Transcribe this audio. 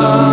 Oh